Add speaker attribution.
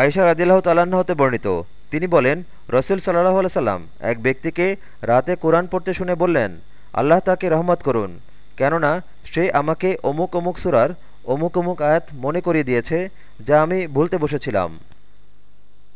Speaker 1: আয়েশা রাজিল্লাহ তাল্লাহ্ন হতে বর্ণিত। তিনি বলেন, রসুল সাল্লাহ সাল্লাম এক ব্যক্তিকে রাতে কোরআন পড়তে শুনে বললেন, আল্লাহ তাকে রহমত করুন। কেননা সে আমাকে অমুক অমুক সুরার অমুক অমুক আয়াত মনে করিয়ে দিয়েছে, যা আমি ভুলতে বসেছিলাম।